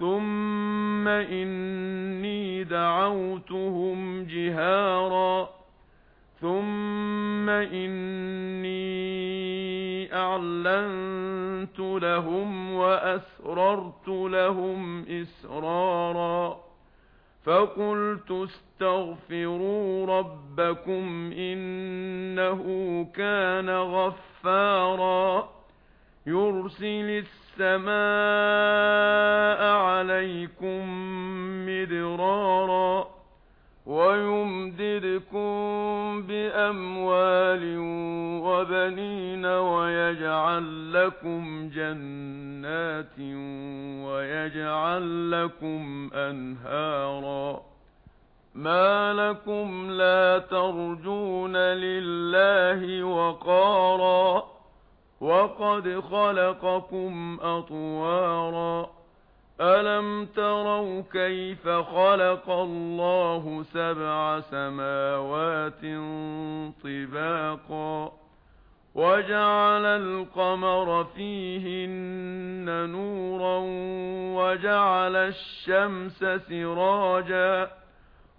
ثُمَّ إِنِّي دَعَوْتُهُمْ جِهَارًا ثُمَّ إِنِّي أَعْلَنتُ لَهُمْ وَأَسْرَرْتُ لَهُمْ إِسْرَارًا فَقُلْتُ اسْتَغْفِرُوا رَبَّكُمْ إِنَّهُ كَانَ غَفَّارًا يُرْسِلِ السَّمَاءَ عَلَيْكُمْ مِدْرَارًا وَيُمْدِدْكُمْ بِأَمْوَالٍ وَبَنِينَ وَيَجْعَل لَّكُمْ جَنَّاتٍ وَيَجْعَل لَّكُمْ أَنْهَارًا مَا لَكُمْ لَا تَرْجُونَ لِلَّهِ وَقَارًا وَقَدْ خَلَقَكُمْ أَطْوَارًا أَلَمْ تَرَوْا كَيْفَ خَلَقَ اللَّهُ سَبْعَ سَمَاوَاتٍ طِبَاقًا وَجَعَلَ الْقَمَرَ فِيهِنَّ نُورًا وَجَعَلَ الشَّمْسَ سِرَاجًا